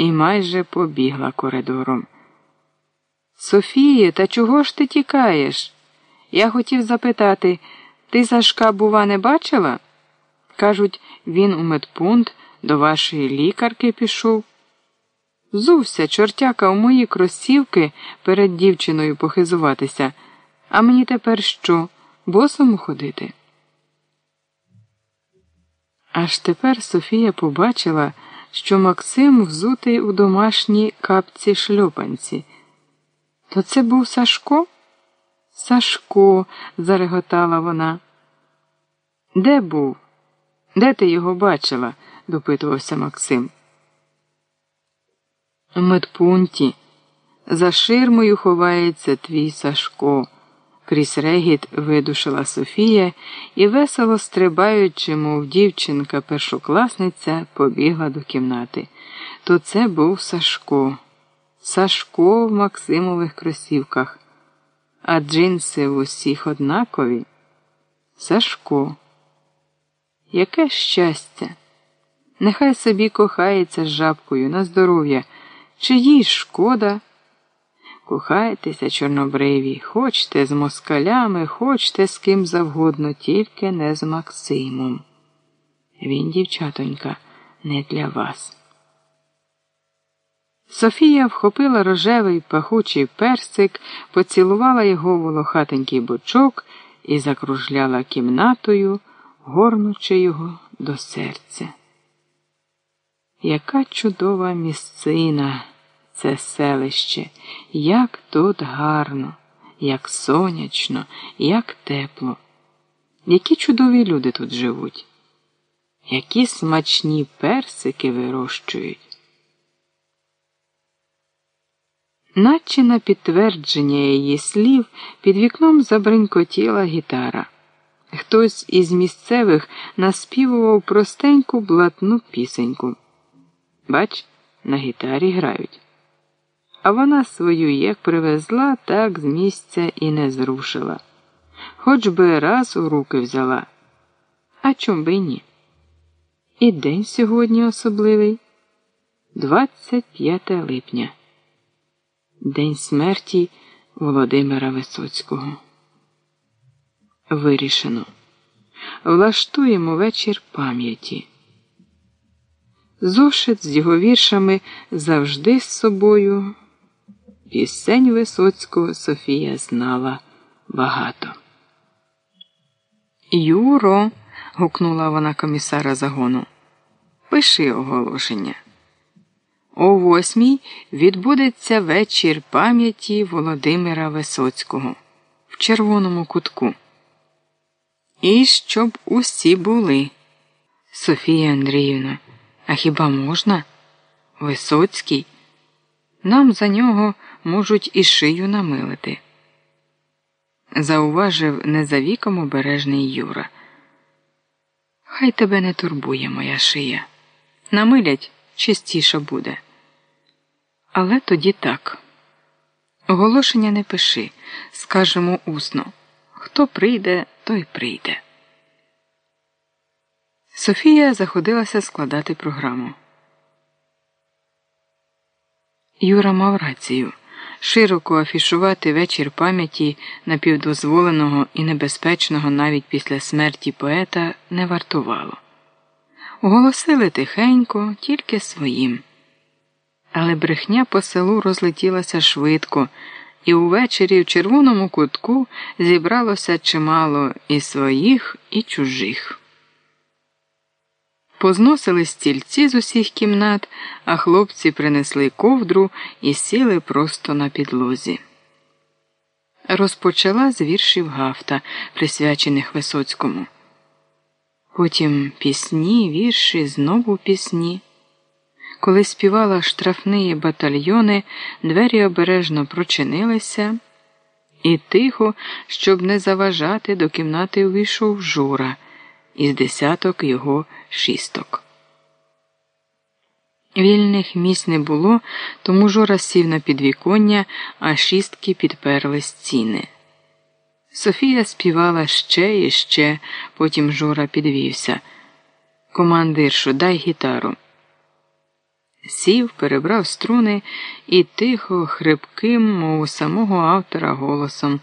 і майже побігла коридором. Софіє, та чого ж ти тікаєш? Я хотів запитати, ти Сашка, бува, не бачила? Кажуть, він у медпункт до вашої лікарки пішов. Зувся, чортяка у мої кросівки перед дівчиною похизуватися, а мені тепер що, босому ходити? Аж тепер Софія побачила, що Максим взутий у домашній капці шльопанці. То це був Сашко? Сашко, зареготала вона. Де був? Де ти його бачила? допитувався Максим. У медпункті. За ширмою ховається твій Сашко. Крізь регіт видушила Софія і, весело стрибаючи, мов дівчинка першокласниця, побігла до кімнати. То це був Сашко. Сашко в Максимових кросівках, а джинси в усіх однакові. Сашко. Яке щастя! Нехай собі кохається з жабкою на здоров'я, чи їй шкода. Кохайтеся, чорнобриві, хочте з москалями, хочте з ким завгодно, тільки не з Максимом. Він, дівчатонька, не для вас. Софія вхопила рожевий пахучий персик, поцілувала його волохатенький бочок і закружляла кімнатою, горнучи його до серця. Яка чудова місцина! Це селище, як тут гарно, як сонячно, як тепло. Які чудові люди тут живуть, які смачні персики вирощують. Наче на підтвердження її слів під вікном забринькотіла гітара. Хтось із місцевих наспівував простеньку блатну пісеньку. Бач, на гітарі грають. А вона свою як привезла, так з місця і не зрушила. Хоч би раз у руки взяла. А чом би ні? І день сьогодні особливий 25 липня, День смерті Володимира Висоцького. Вирішено. Влаштуємо вечір пам'яті. Зошит з його віршами завжди з собою. Пісень Висоцького Софія знала багато. Юро. гукнула вона комісара загону. Пиши оголошення. О восьмій відбудеться вечір пам'яті Володимира Висоцького в червоному кутку. І щоб усі були. Софія Андріївна, а хіба можна? Висоцький? Нам за нього можуть і шию намилити. Зауважив не за віком обережний Юра. Хай тебе не турбує моя шия. Намилять чистіше буде. Але тоді так. Оголошення не пиши, скажемо усно. Хто прийде, той прийде. Софія заходилася складати програму. Юра мав рацію широко афішувати вечір пам'яті напівдозволеного і небезпечного навіть після смерті поета не вартувало. Оголосили тихенько, тільки своїм. Але брехня по селу розлетілася швидко, і увечері в червоному кутку зібралося чимало і своїх, і чужих. Позносили стільці з усіх кімнат, а хлопці принесли ковдру і сіли просто на підлозі. Розпочала з віршів Гафта, присвячених Висоцькому. Потім пісні, вірші, знову пісні. Коли співала штрафні батальйони, двері обережно прочинилися, і тихо, щоб не заважати, до кімнати увійшов Жура із десяток його шісток. Вільних місць не було, тому жора сів на підвіконня, а шістки підперли стіни. Софія співала ще і ще, потім жора підвівся. Командиршу, дай гітару. Сів, перебрав струни і тихо, хрипким, мов самого автора голосом